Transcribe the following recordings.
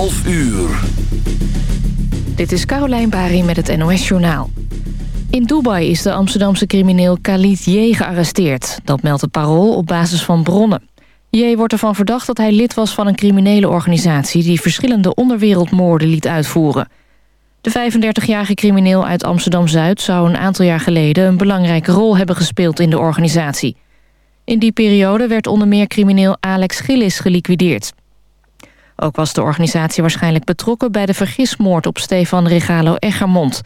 11 uur. Dit is Caroline Bari met het NOS Journaal. In Dubai is de Amsterdamse crimineel Khalid J. gearresteerd. Dat meldt het parool op basis van bronnen. J. wordt ervan verdacht dat hij lid was van een criminele organisatie... die verschillende onderwereldmoorden liet uitvoeren. De 35-jarige crimineel uit Amsterdam-Zuid zou een aantal jaar geleden... een belangrijke rol hebben gespeeld in de organisatie. In die periode werd onder meer crimineel Alex Gillis geliquideerd. Ook was de organisatie waarschijnlijk betrokken... bij de vergismoord op Stefan Regalo Egermond.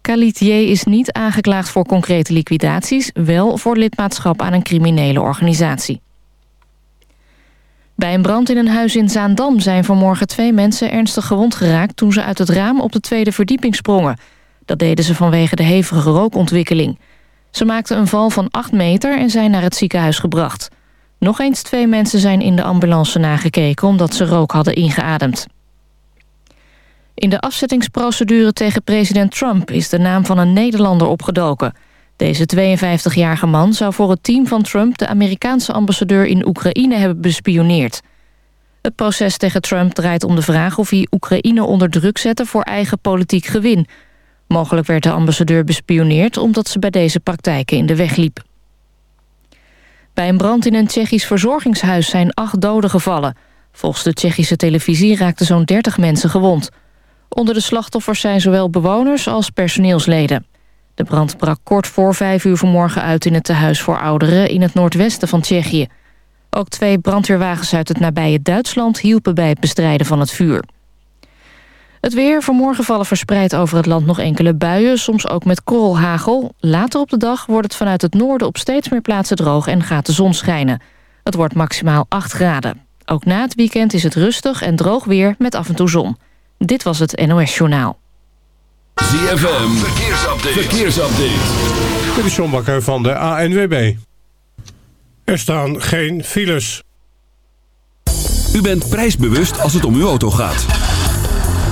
Khalid J. is niet aangeklaagd voor concrete liquidaties... wel voor lidmaatschap aan een criminele organisatie. Bij een brand in een huis in Zaandam zijn vanmorgen twee mensen ernstig gewond geraakt... toen ze uit het raam op de tweede verdieping sprongen. Dat deden ze vanwege de hevige rookontwikkeling. Ze maakten een val van 8 meter en zijn naar het ziekenhuis gebracht. Nog eens twee mensen zijn in de ambulance nagekeken... omdat ze rook hadden ingeademd. In de afzettingsprocedure tegen president Trump... is de naam van een Nederlander opgedoken. Deze 52-jarige man zou voor het team van Trump... de Amerikaanse ambassadeur in Oekraïne hebben bespioneerd. Het proces tegen Trump draait om de vraag of hij Oekraïne onder druk zette... voor eigen politiek gewin. Mogelijk werd de ambassadeur bespioneerd... omdat ze bij deze praktijken in de weg liep. Bij een brand in een Tsjechisch verzorgingshuis zijn acht doden gevallen. Volgens de Tsjechische televisie raakten zo'n 30 mensen gewond. Onder de slachtoffers zijn zowel bewoners als personeelsleden. De brand brak kort voor vijf uur vanmorgen uit in het tehuis voor ouderen... in het noordwesten van Tsjechië. Ook twee brandweerwagens uit het nabije Duitsland... hielpen bij het bestrijden van het vuur. Het weer. Vanmorgen vallen verspreid over het land nog enkele buien... soms ook met korrelhagel. Later op de dag wordt het vanuit het noorden op steeds meer plaatsen droog... en gaat de zon schijnen. Het wordt maximaal 8 graden. Ook na het weekend is het rustig en droog weer met af en toe zon. Dit was het NOS Journaal. ZFM. Verkeersupdate. Verkeersupdate. Dit is John Bakker van de ANWB. Er staan geen files. U bent prijsbewust als het om uw auto gaat.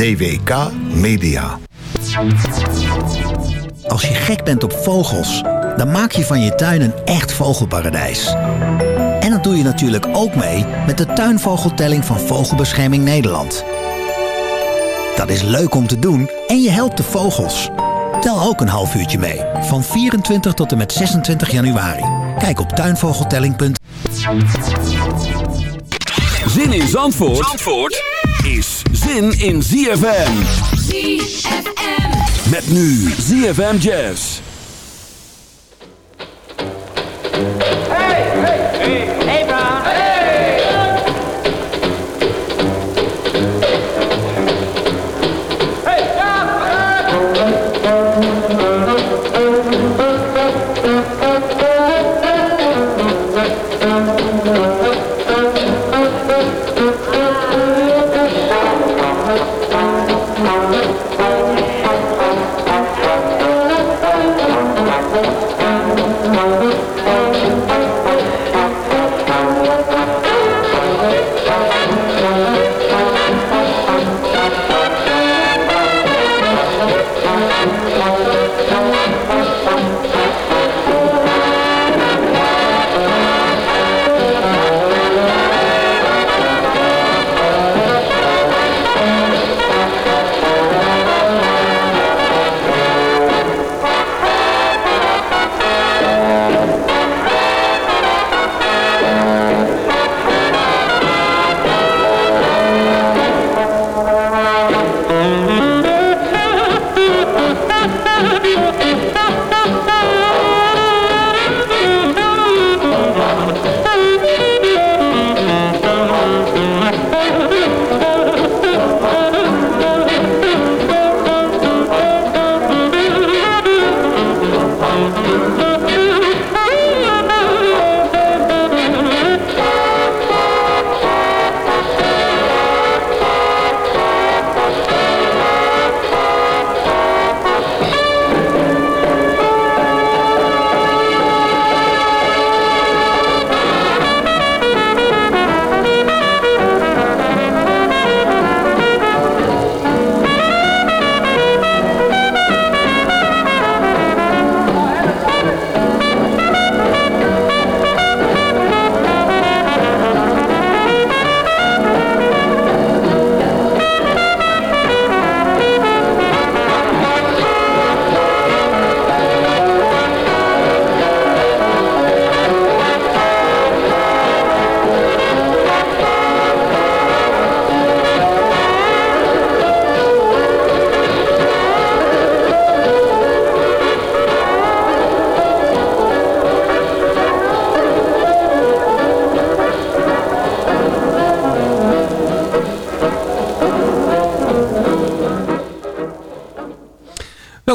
DWK Media. Als je gek bent op vogels, dan maak je van je tuin een echt vogelparadijs. En dat doe je natuurlijk ook mee met de tuinvogeltelling van Vogelbescherming Nederland. Dat is leuk om te doen en je helpt de vogels. Tel ook een half uurtje mee, van 24 tot en met 26 januari. Kijk op tuinvogeltelling.nl Zin in Zandvoort, Zandvoort is zin in ZFM. ZFM. Met nu ZFM Jazz.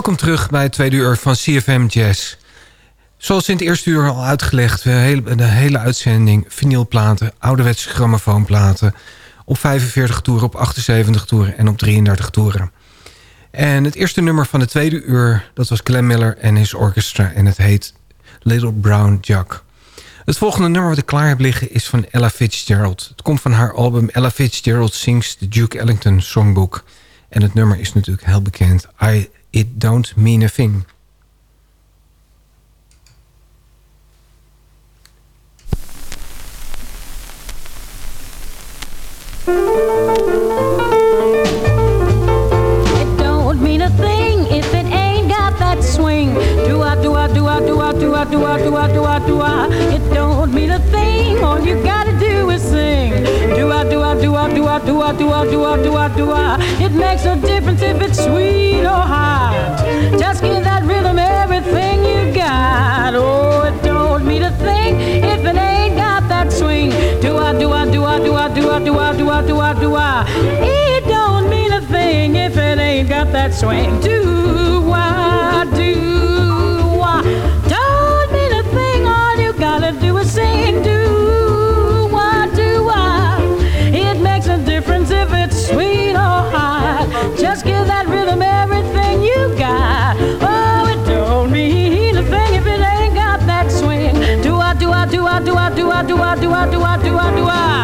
Welkom terug bij het tweede uur van CFM Jazz. Zoals in het eerste uur al uitgelegd... hele, de hele uitzending vinylplaten, ouderwetse grammofoonplaten... op 45 toeren, op 78 toeren en op 33 toeren. En het eerste nummer van de tweede uur... dat was Glenn Miller en his orchestra en het heet Little Brown Jug. Het volgende nummer wat ik klaar heb liggen is van Ella Fitzgerald. Het komt van haar album Ella Fitzgerald Sings the Duke Ellington Songbook. En het nummer is natuurlijk heel bekend. I It Don't Mean a Thing. do I, do I, do I, do I, do I. It makes a difference if it's sweet or high. Got. Oh, it don't mean a thing if it ain't got that swing. Do I, do I, do I, do I, do I, do I, do I, do I, do I. It don't mean a thing if it ain't got that swing. Do I, do I? Don't mean a thing. All you gotta do is sing. Do I, do I? It makes a difference if it's sweet or hot. Just give that Do I? Do I? Do I? Do I? Do I?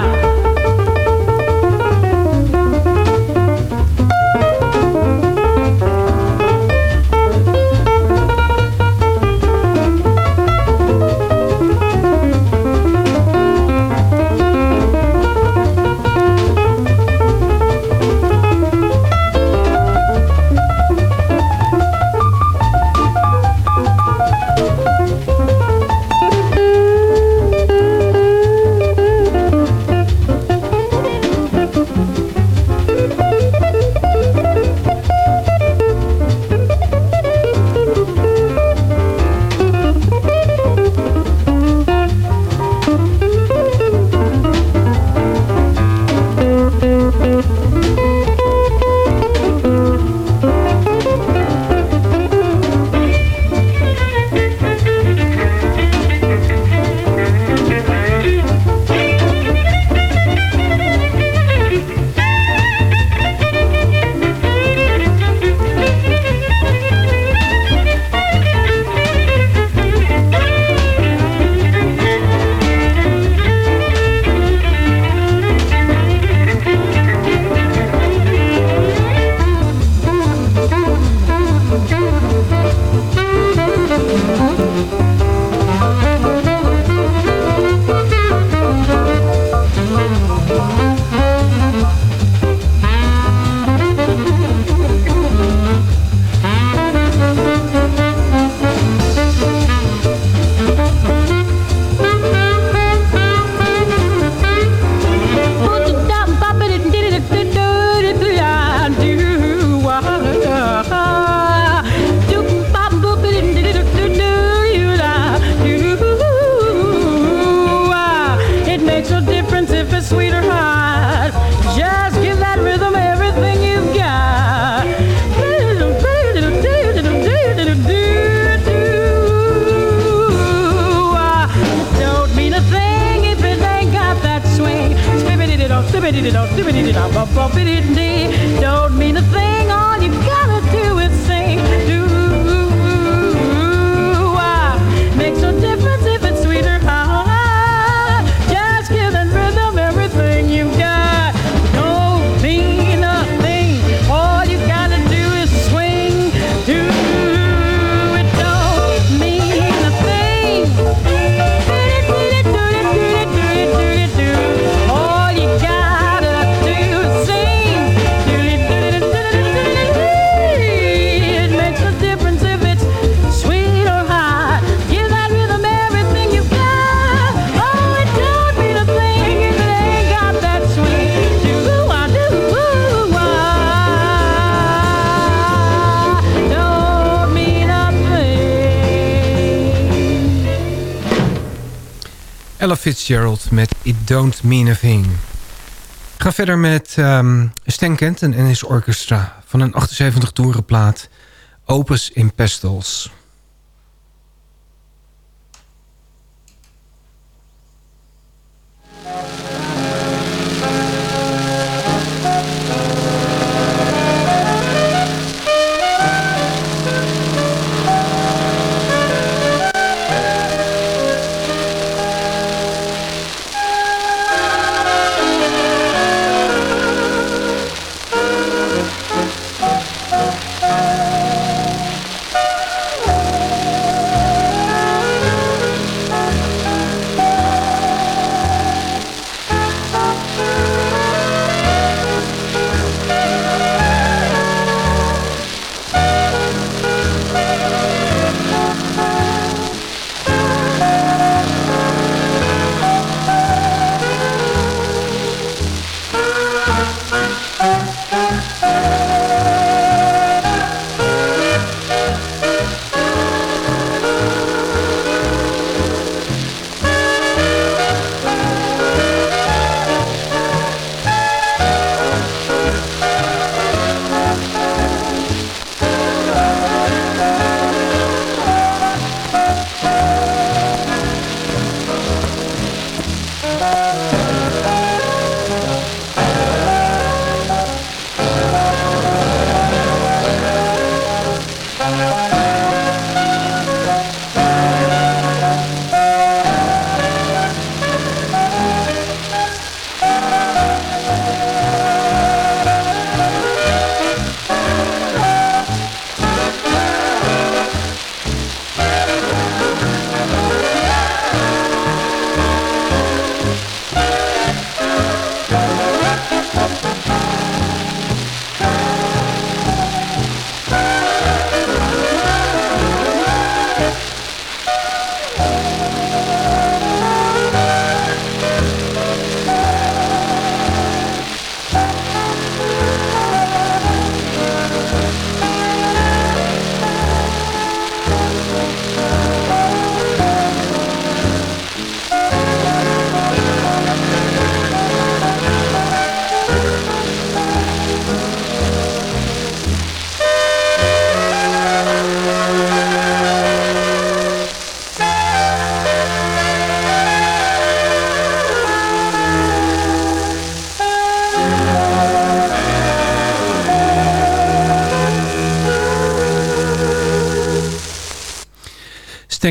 Ella Fitzgerald met It Don't Mean a Thing. Gaan verder met ehm Stan Kenton en his orchestra van een 78 toeren plaat Opus in Pestels.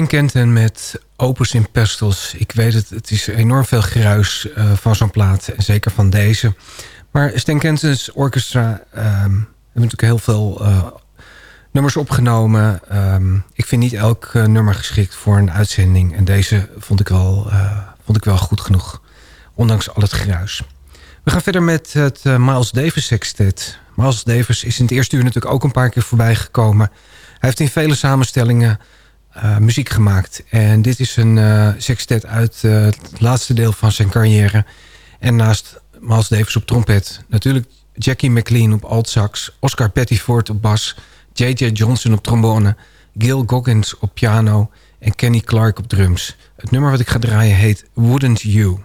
Stan met Opus in Pestels. Ik weet het, het is enorm veel geruis uh, van zo'n plaat. En zeker van deze. Maar Stan orchestra um, hebben natuurlijk heel veel uh, nummers opgenomen. Um, ik vind niet elk uh, nummer geschikt voor een uitzending. En deze vond ik, wel, vond ik wel goed genoeg. Ondanks al het geruis. We gaan verder met het Miles Davis sextet. Miles Davis is in het eerste uur natuurlijk ook een paar keer voorbij gekomen. Hij heeft in vele samenstellingen uh, muziek gemaakt. En dit is een uh, sextet uit uh, het laatste deel van zijn carrière. En naast Miles Davis op trompet... natuurlijk Jackie McLean op altsax... Oscar Pettiford op bas... J.J. Johnson op trombone... Gil Goggins op piano... en Kenny Clark op drums. Het nummer wat ik ga draaien heet Wouldn't You...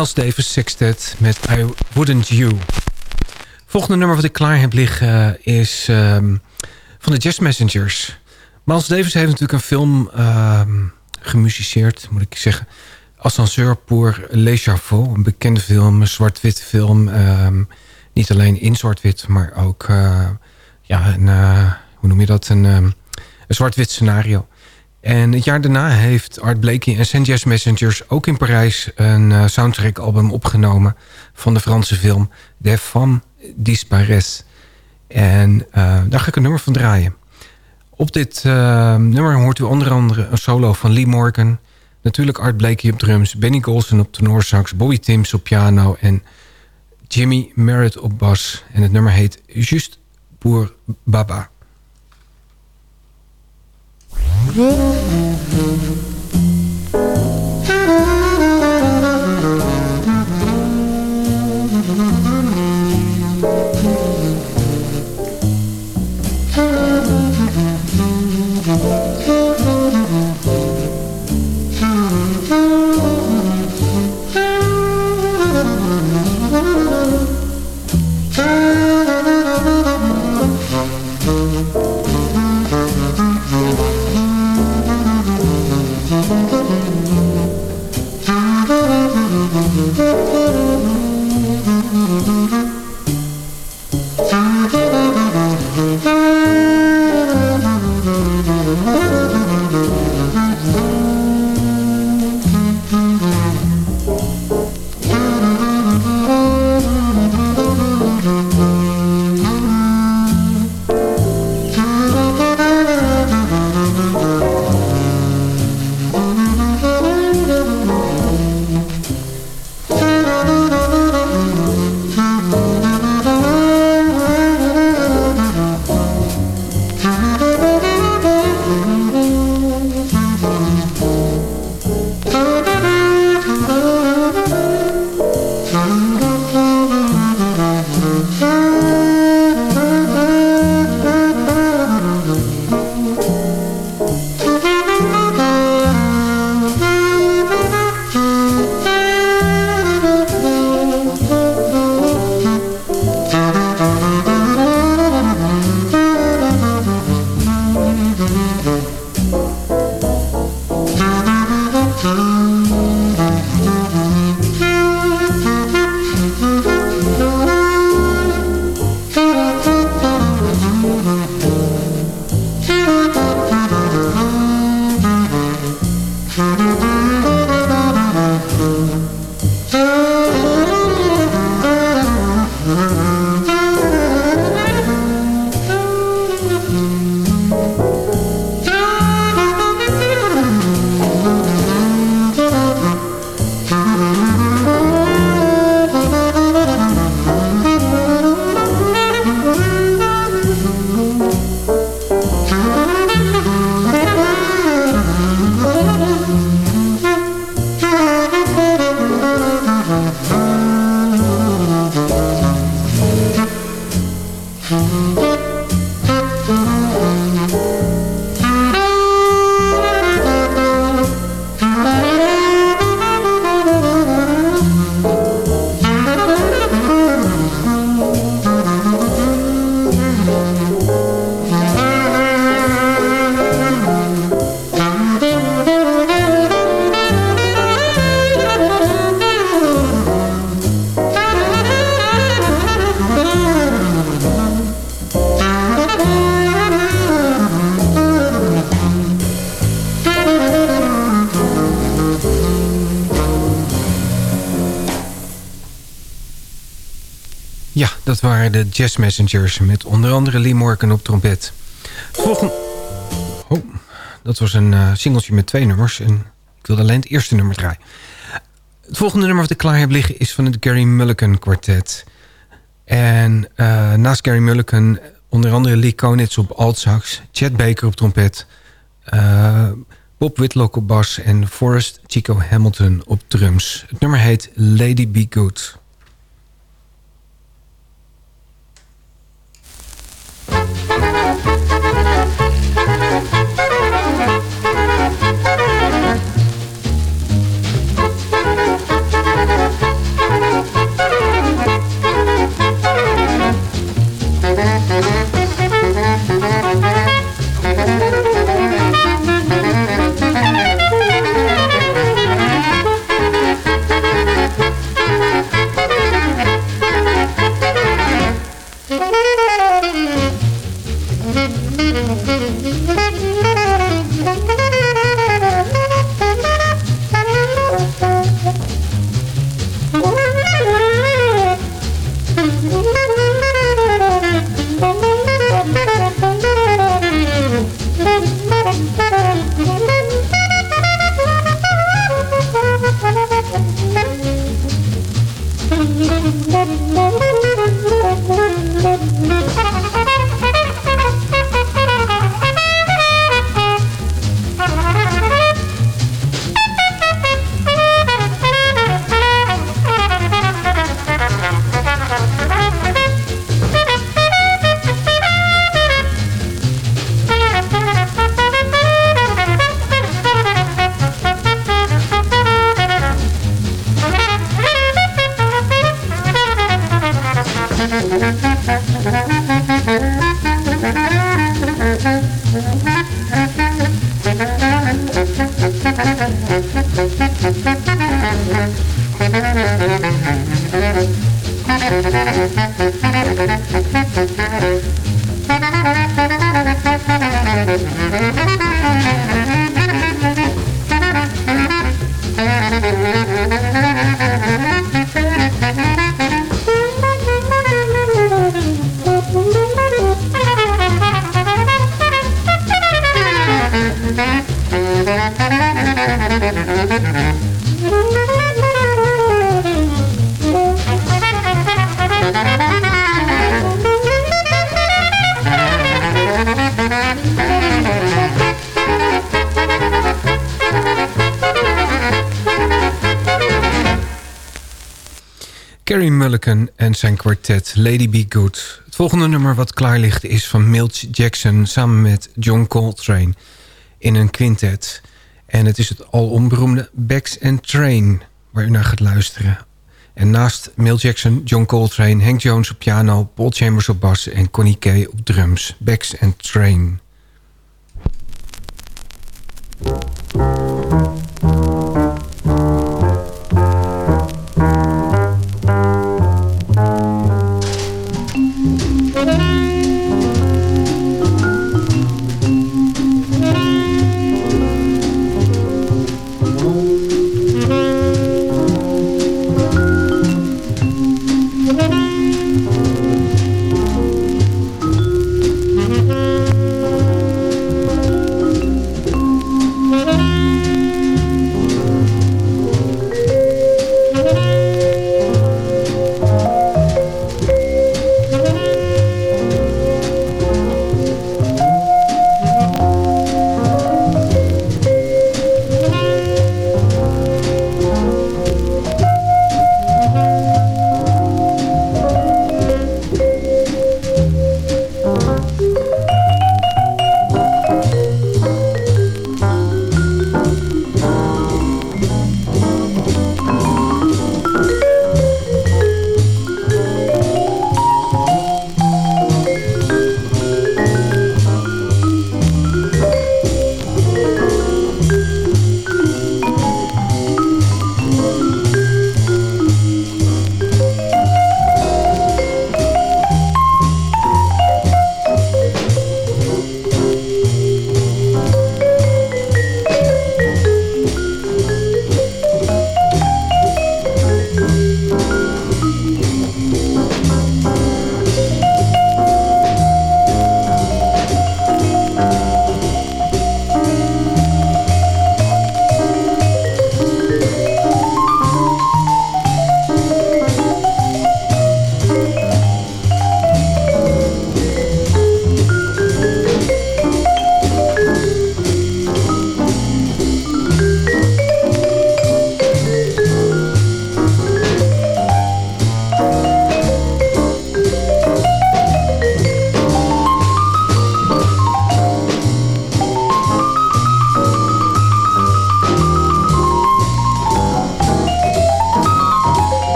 Miles Davis Sextet met I Wouldn't You. Volgende nummer wat ik klaar heb liggen is ehm, van de Jazz Messengers. Miles Davis heeft natuurlijk een film ehm, gemusiceerd, moet ik zeggen. Ascenseur pour Les een bekende film, een zwart-wit film. ehm, niet alleen in zwart-wit, maar ook eh, ja, een, eh, hoe noem je dat? Een, een zwart-wit scenario. En het jaar daarna heeft Art Blakey en St. Jazz Messengers ook in Parijs een uh, soundtrack-album opgenomen van de Franse film Des Femmes Disparaissent. En uh, daar ga ik een nummer van draaien. Op dit uh, nummer hoort u onder andere een solo van Lee Morgan. Natuurlijk Art Blakey op drums, Benny Golson op tenorsax, Bobby Tims op piano en Jimmy Merritt op bas. En het nummer heet Just pour Baba. Good. Dat waren de Jazz Messengers met onder andere Lee Morgan op trompet. Volgende... Oh, dat was een uh, singeltje met twee nummers. En ik wilde alleen het eerste nummer draaien. Het volgende nummer wat ik klaar heb liggen is van het Gary Mulligan kwartet. En uh, naast Gary Mulligan onder andere Lee Konitz op altsax... Chad Baker op trompet... Uh, Bob Whitlock op bas en Forrest Chico Hamilton op drums. Het nummer heet Lady Be Good. Lady Be Good. Het volgende nummer wat klaar ligt is van Milt Jackson... samen met John Coltrane in een quintet. En het is het alomberoemde Backs and Train waar u naar gaat luisteren. En naast Milt Jackson, John Coltrane, Hank Jones op piano... Paul Chambers op bas en Connie Kay op drums. Backs and Train.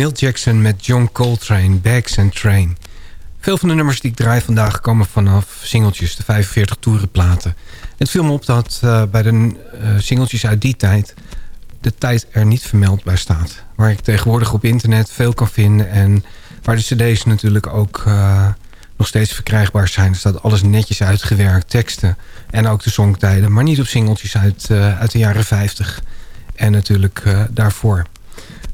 Milt Jackson met John Coltrane, Bags and Train. Veel van de nummers die ik draai vandaag komen vanaf singeltjes, de 45 toerenplaten. Het viel me op dat uh, bij de uh, singeltjes uit die tijd... de tijd er niet vermeld bij staat. Waar ik tegenwoordig op internet veel kan vinden... en waar de cd's natuurlijk ook uh, nog steeds verkrijgbaar zijn. Er staat alles netjes uitgewerkt, teksten en ook de songtijden. Maar niet op singeltjes uit, uit de jaren 50 en natuurlijk daarvoor.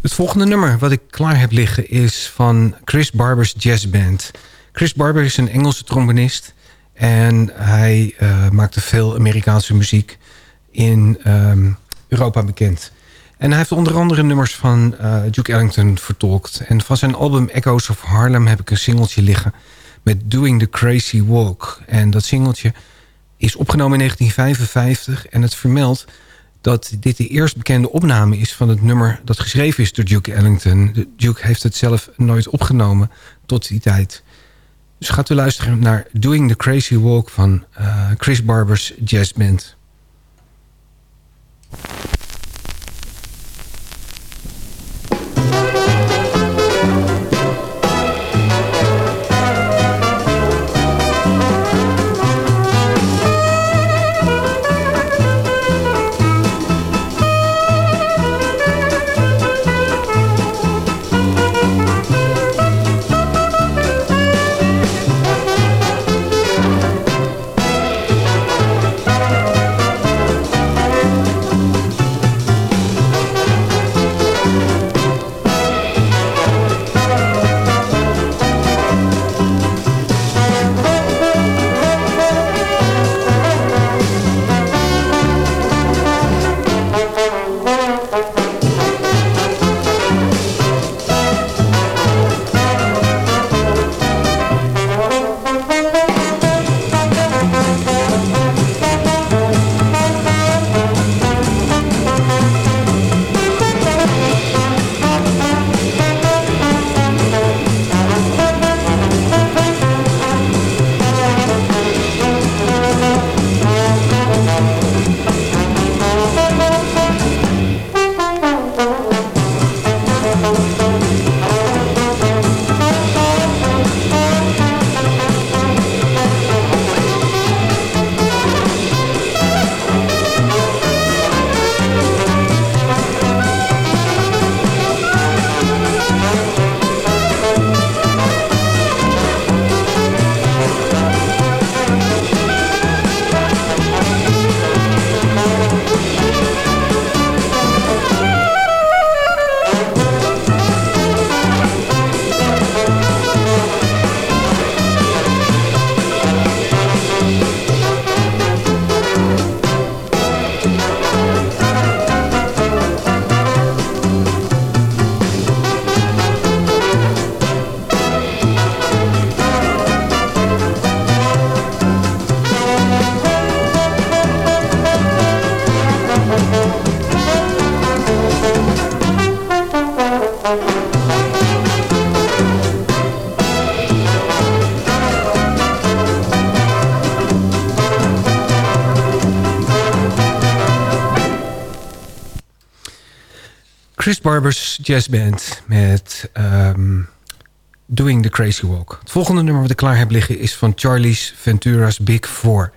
Het volgende nummer wat ik klaar heb liggen is van Chris Barber's Jazz Band. Chris Barber is een Engelse trombonist. En hij uh, maakte veel Amerikaanse muziek in um, Europa bekend. En hij heeft onder andere nummers van uh, Duke Ellington vertolkt. En van zijn album Echoes of Harlem heb ik een singeltje liggen... met Doing the Crazy Walk. En dat singeltje is opgenomen in 1955 en het vermeldt dat dit de eerst bekende opname is van het nummer dat geschreven is door Duke Ellington. De Duke heeft het zelf nooit opgenomen tot die tijd. Dus gaat u luisteren naar Doing the Crazy Walk van uh, Chris Barber's Jazz Chris Barber's Jazz Band met um, Doing the Crazy Walk. Het volgende nummer wat ik klaar heb liggen is van Charlie's Ventura's Big Four.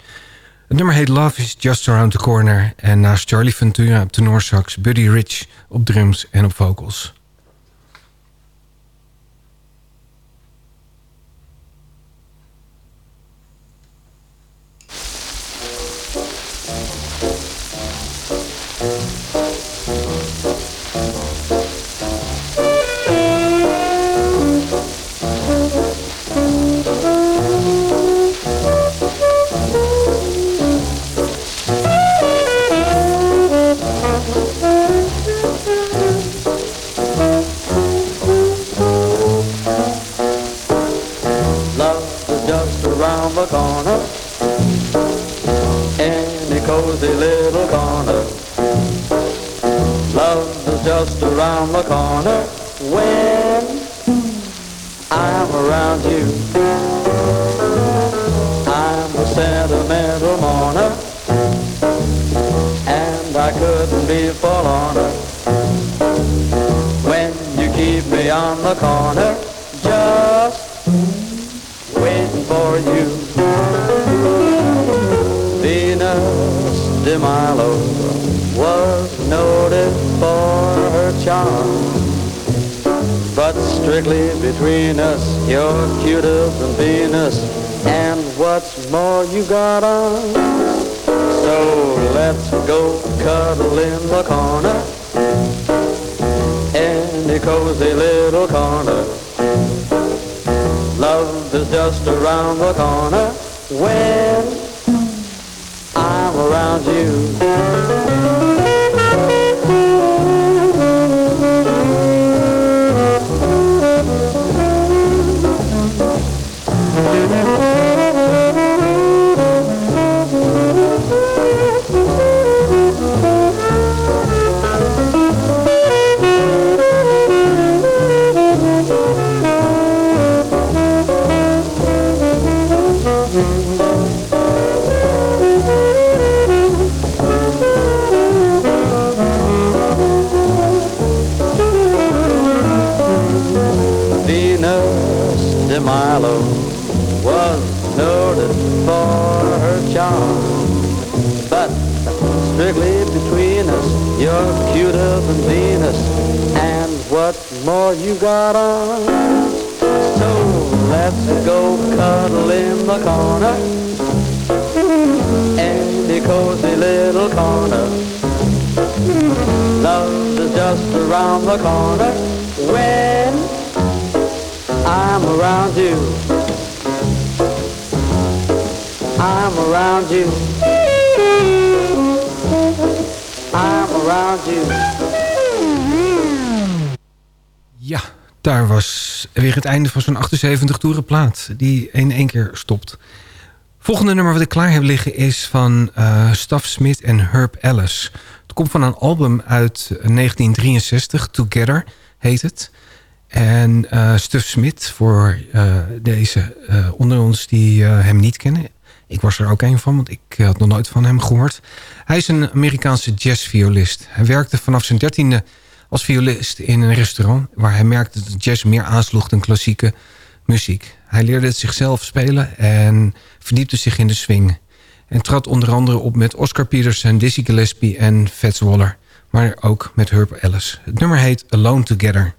Het nummer heet Love is Just Around the Corner. En naast Charlie Ventura op tenorsax, Buddy Rich op drums en op vocals. just around the corner when I'm around you. I'm a sentimental mourner, and I couldn't be forlorner when you keep me on the corner, just waiting for you. Venus de Milo. Strictly between us, you're cuter than Venus. And what's more, you got on. So let's go cuddle in the corner. Any cozy little corner. Love is just around the corner when I'm around you. You got on. So let's go cuddle in the corner. Any cozy little corner. Love is just around the corner when I'm around you. I'm around you. I'm around you. Daar was weer het einde van zo'n 78 toeren plaat. Die in één keer stopt. Volgende nummer wat ik klaar heb liggen is van eh Staff Smith en Herb Ellis. Het komt van een album uit 1963, Together heet het. En eh Stuff Smith, voor eh, deze onder ons die hem niet kennen. Ik was er ook een van, want ik had nog nooit van hem gehoord. Hij is een Amerikaanse jazzviolist. Hij werkte vanaf zijn dertiende als violist in een restaurant... waar hij merkte dat jazz meer aansloeg dan klassieke muziek. Hij leerde het zichzelf spelen en verdiepte zich in de swing. En trad onder andere op met Oscar Peterson, Dizzy Gillespie en Fats Waller. Maar ook met Herb Ellis. Het nummer heet Alone Together.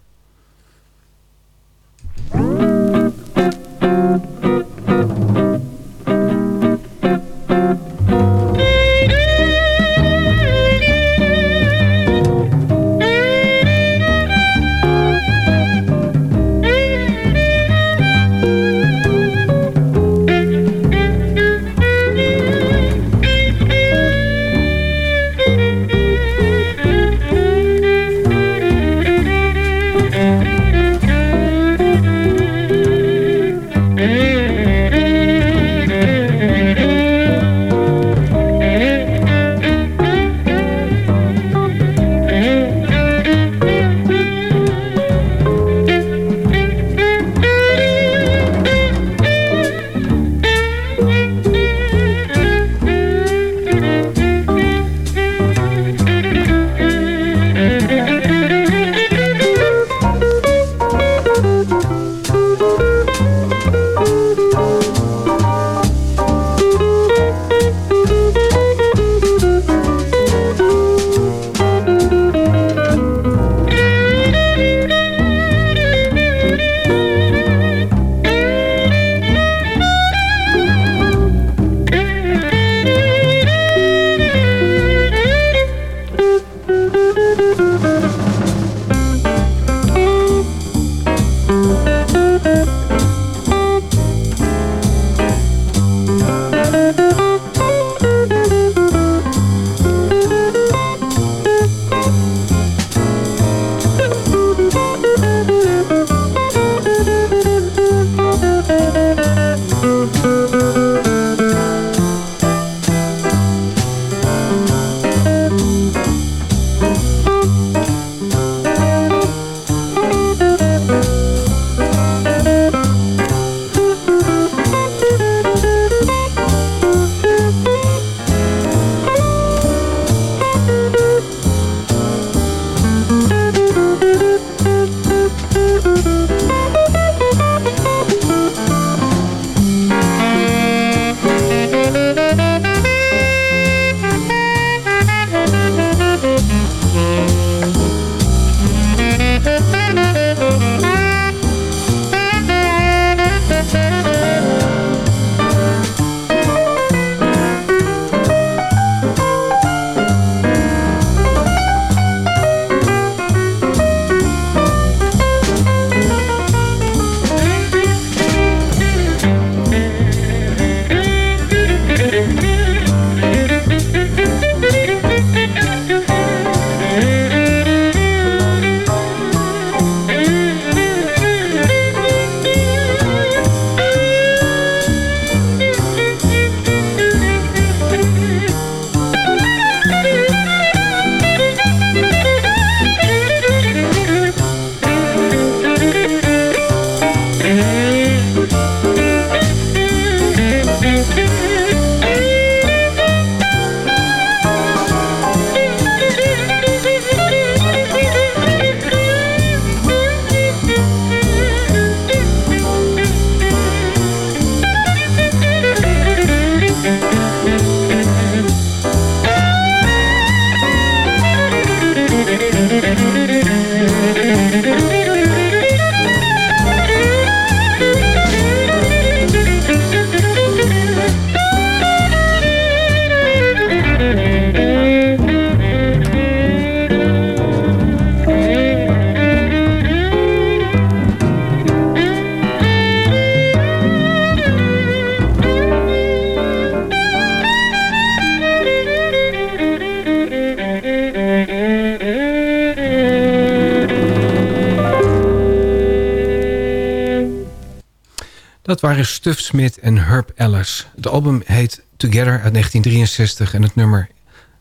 Waren Stuff Smith en Herb Ellis. Het album heet Together uit 1963 en het nummer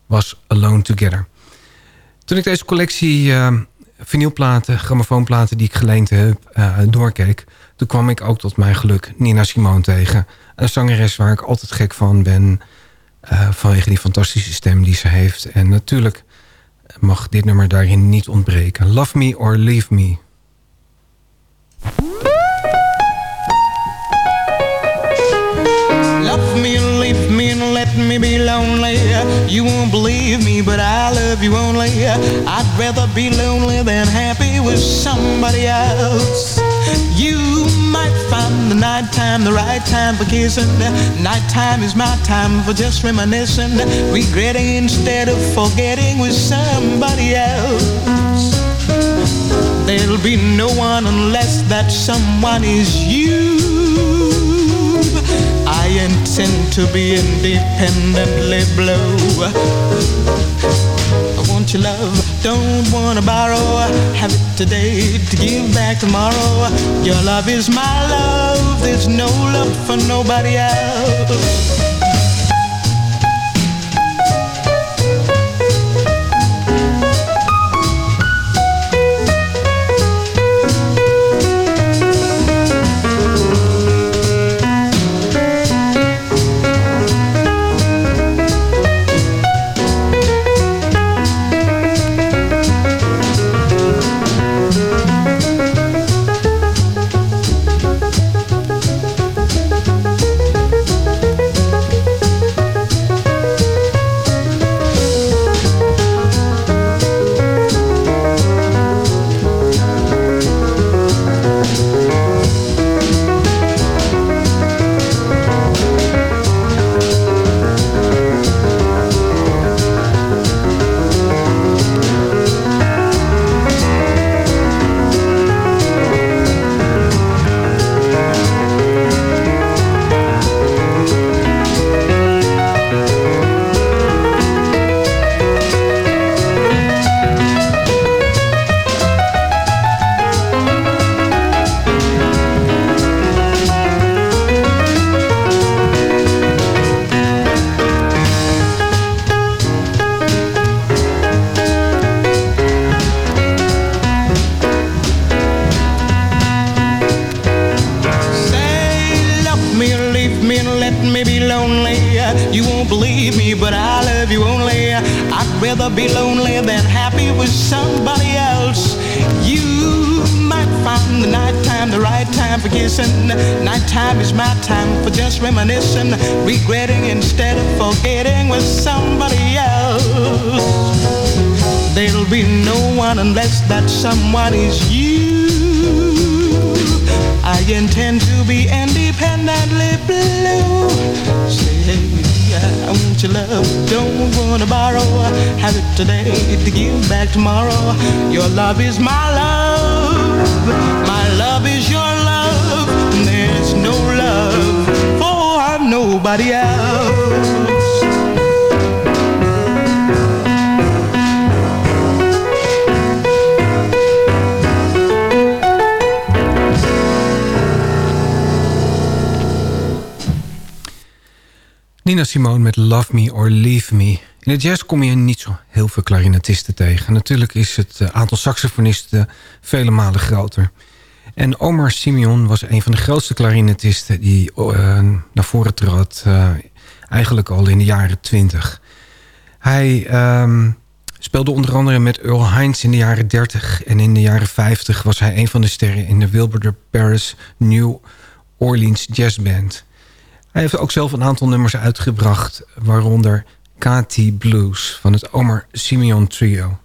was Alone Together. Toen ik deze collectie uh, vinylplaten, grammofoonplaten die ik geleend heb, uh, doorkeek... toen kwam ik ook tot mijn geluk Nina Simone tegen. Een zangeres waar ik altijd gek van ben... Uh, vanwege die fantastische stem die ze heeft. En natuurlijk mag dit nummer daarin niet ontbreken. Love Me or Leave Me. You won't believe me, but I love you only. I'd rather be lonely than happy with somebody else. You might find the nighttime the right time for kissing. Nighttime is my time for just reminiscing, regretting instead of forgetting with somebody else. There'll be no one unless that someone is you. I to be independently blue. I want your love, don't wanna borrow. Have it today to give back tomorrow. Your love is my love, there's no love for nobody else. Someone is you. I intend to be independently blue. Say, hey, I want your love, don't wanna borrow. Have it today to give back tomorrow. Your love is my love, my love is your love. There's no love for nobody else. Nina Simone met Love Me or Leave Me. In de jazz kom je niet zo heel veel klarinetisten tegen. Natuurlijk is het eh, aantal saxofonisten vele malen groter. En Omar Simeon was een van de grootste klarinetisten... die uh, naar voren trad, uh, eigenlijk al in de jaren twintig. Hij um, speelde onder andere met Earl Hines in de jaren 30... en in de jaren 50 was hij een van de sterren... in de Wilbur Paris New Orleans Jazz Band... Hij heeft ook zelf een aantal nummers uitgebracht... waaronder KT Blues van het Omar Simeon Trio.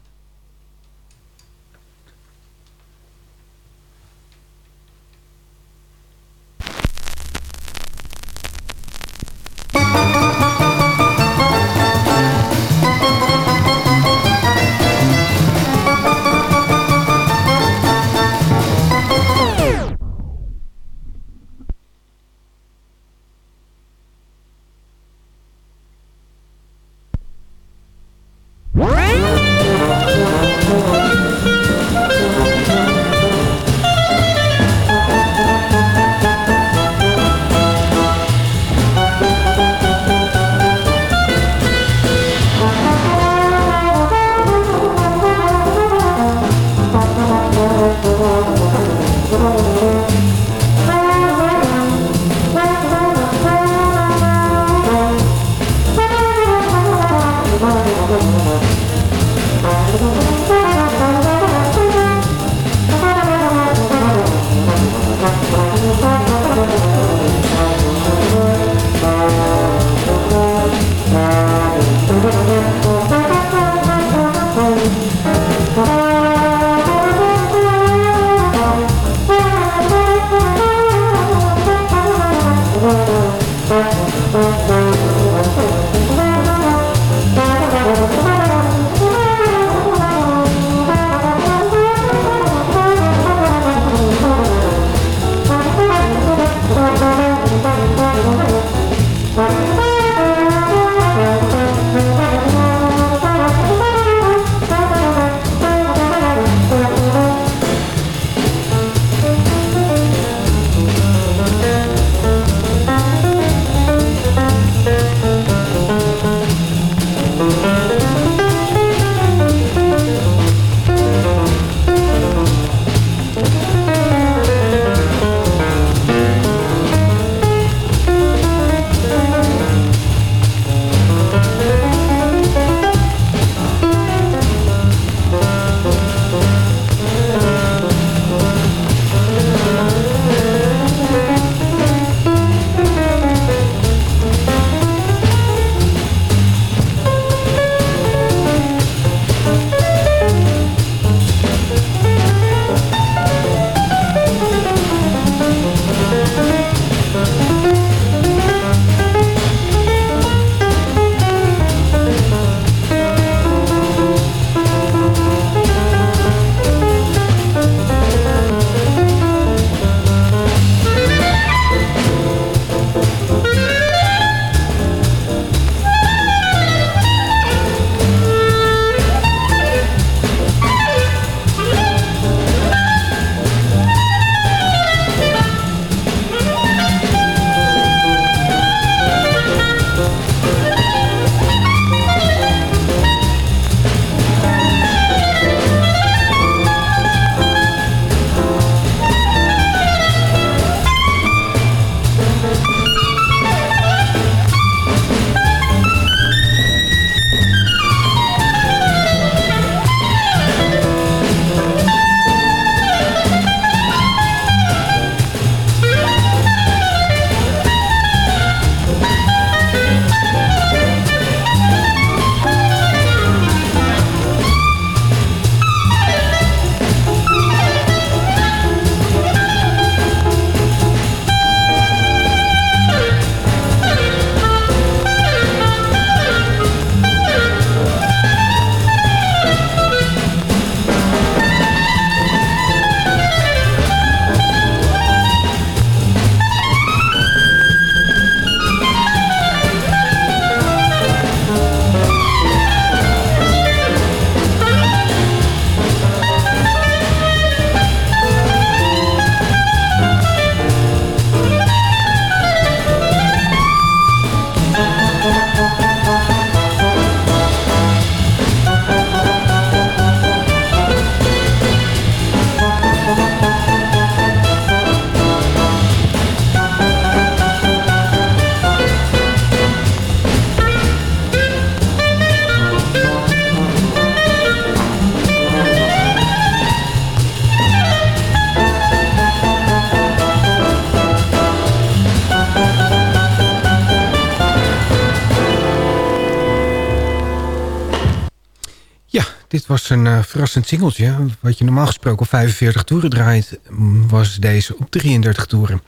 Was een uh, verrassend singeltje. Wat je normaal gesproken op 45 toeren draait... was deze op 33 toeren.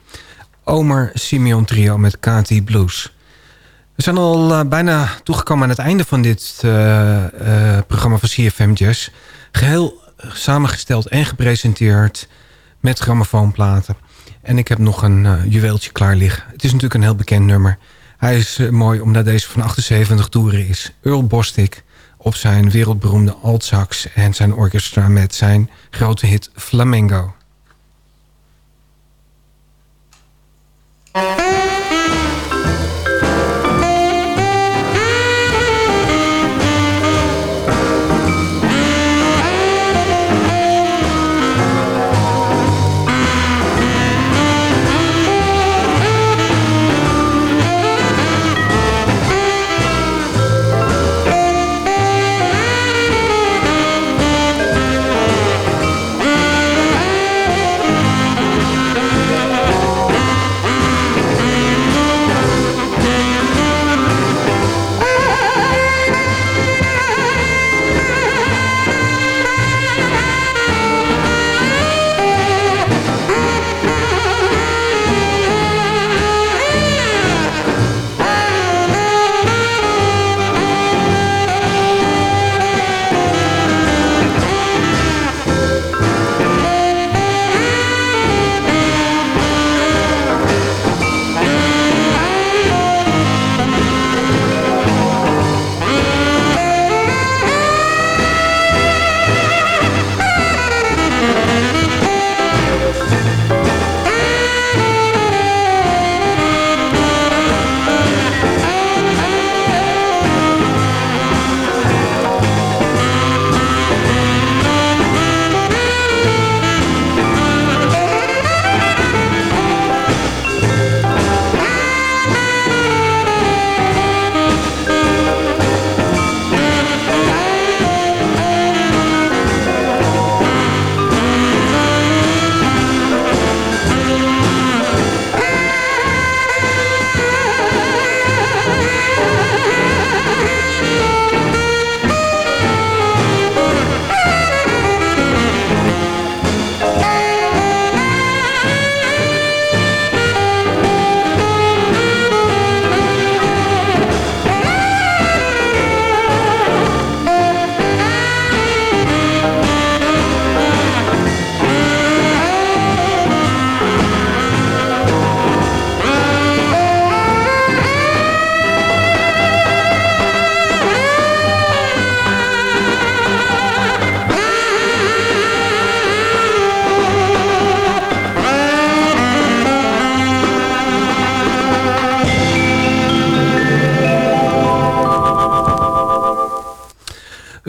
Omer Simeon Trio met KT Blues. We zijn al uh, bijna toegekomen aan het einde van dit uh, programma van CFM Jazz. Geheel samengesteld en gepresenteerd met grammofoonplaten. En ik heb nog een juweeltje klaar liggen. Het is natuurlijk een heel bekend nummer. Hij is mooi omdat deze van 78 toeren is. Earl Bostic op zijn wereldberoemde altsax en zijn orchestra met zijn grote hit Flamengo.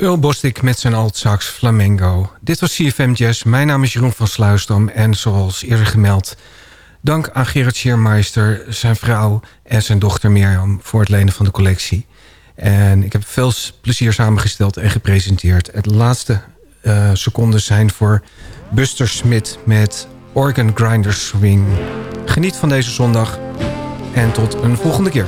Earl Bostic met zijn altsax Flamengo. Dit was CFM Jazz. Mijn naam is Jeroen van Sluisdam. En zoals eerder gemeld... dank aan Gerard Scheermeister, zijn vrouw... en zijn dochter Mirjam voor het lenen van de collectie. En ik heb veel plezier samengesteld en gepresenteerd. Het laatste uh, seconden zijn voor Buster Smit met Organ Grinder Swing. Geniet van deze zondag en tot een volgende keer.